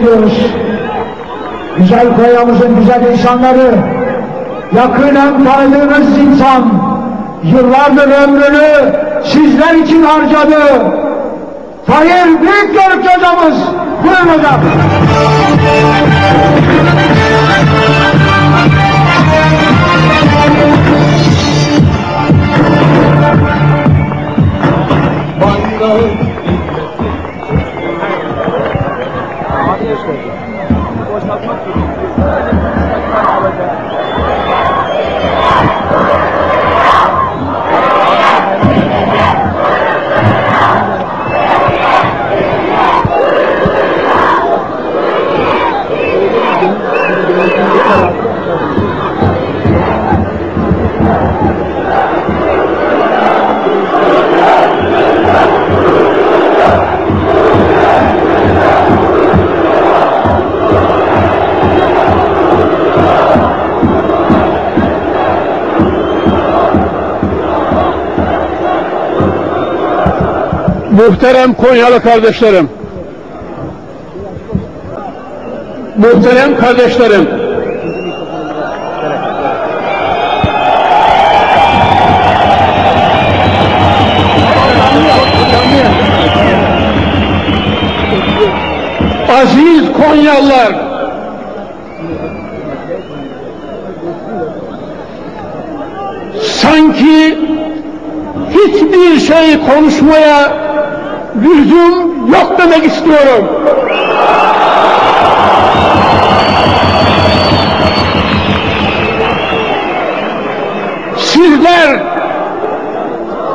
ediyoruz. Güzel Konya'mızın güzel insanları, yakinen tanıdığınız insan, yıllardır ömrünü sizler için harcadı. Tahir Büyükgörük hocamız, buyurun hocam. Muhterem Konyalı kardeşlerim, muhterem kardeşlerim, aziz Konyalılar, sanki hiçbir şey konuşmaya lüzum yok demek istiyorum. Sizler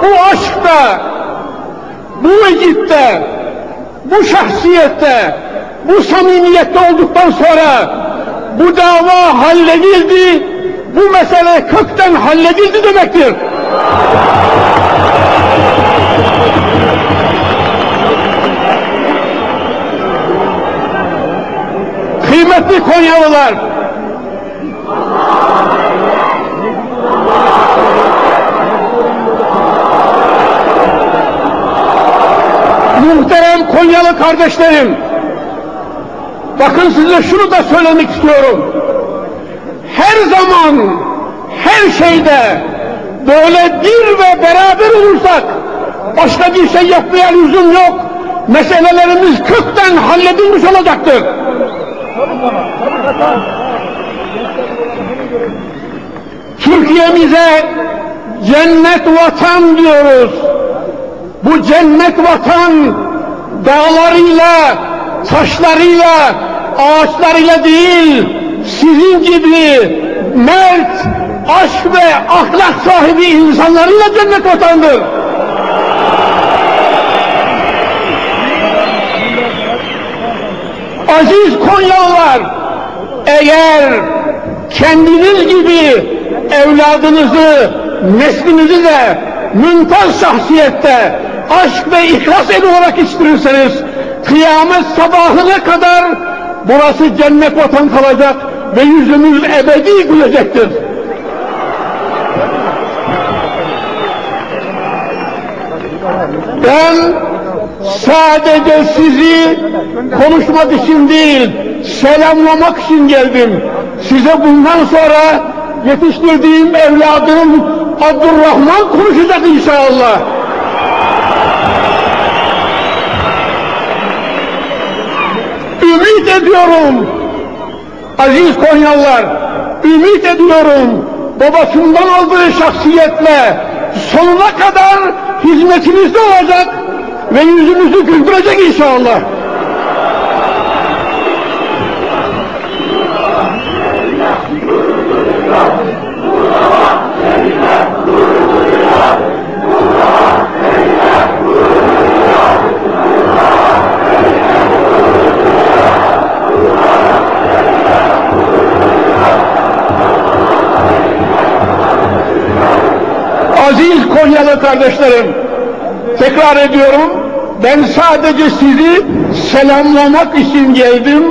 bu aşkta, bu vecitte, bu şahsiyette, bu samimiyette olduktan sonra bu dava halledildi, bu mesele kökten halledildi demektir. Kıymetli Konyalılar, muhterem Konyalı kardeşlerim, bakın size şunu da söylemek istiyorum. Her zaman, her şeyde böyle bir ve beraber olursak, başka bir şey yapmaya lüzum yok. Meselelerimiz kökten halledilmiş olacaktır. Türkiye'mize cennet vatan diyoruz. Bu cennet vatan dağlarıyla, taşlarıyla, ağaçlarıyla değil, sizin gibi mert, aşk ve ahlak sahibi insanlarıyla cennet vatandır. Aziz Konyalılar, eğer kendiniz gibi evladınızı, neslinizi de mümtaz şahsiyette aşk ve ihlas eli olarak yetiştirirseniz kıyamet sabahına kadar burası cennet vatan kalacak ve yüzümüz ebedi gülecektir. Ben sadece sizi konuşmak için değil, selamlamak için geldim. Size bundan sonra yetiştirdiğim evladım Abdurrahman konuşacak inşallah. Ediyorum, aziz Konyalılar, ümit ediyorum, babasından aldığı şahsiyetle sonuna kadar hizmetinizde olacak ve yüzünüzü güldürecek inşallah. Aziz Konyalı kardeşlerim, tekrar ediyorum, ben sadece sizi selamlamak için geldim.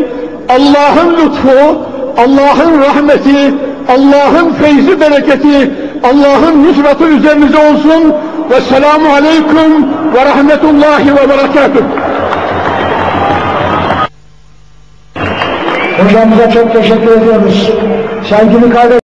Allah'ın lütfu, Allah'ın rahmeti, Allah'ın feyzi bereketi, Allah'ın nusratı üzerinize olsun. Ve selamu aleyküm ve rahmetullahi ve berekatuhu. Hocamıza çok teşekkür ediyoruz. Sevgili kardeşlerim.